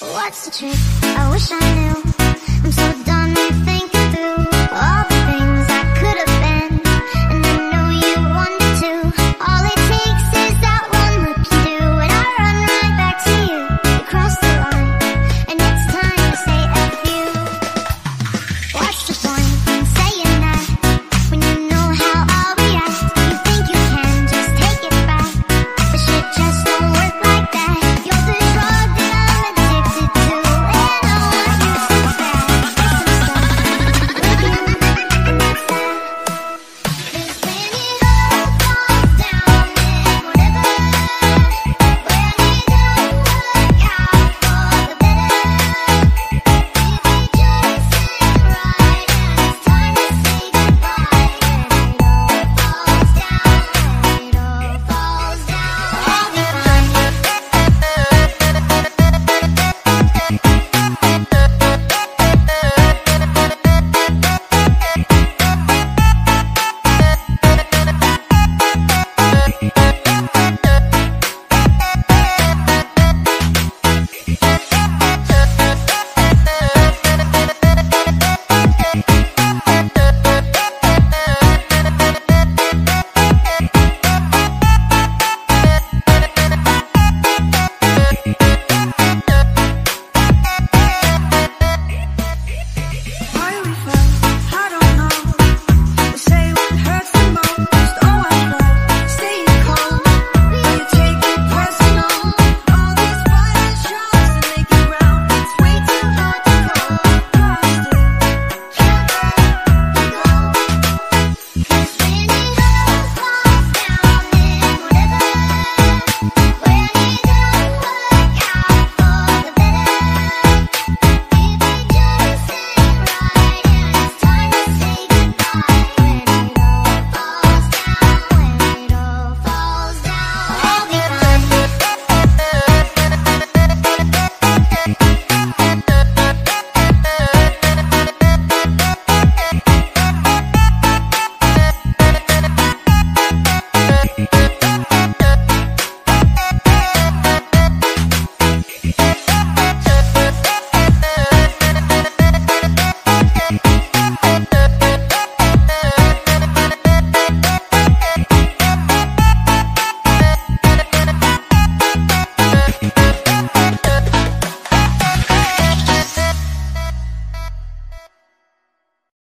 What's the trick? I wish I knew.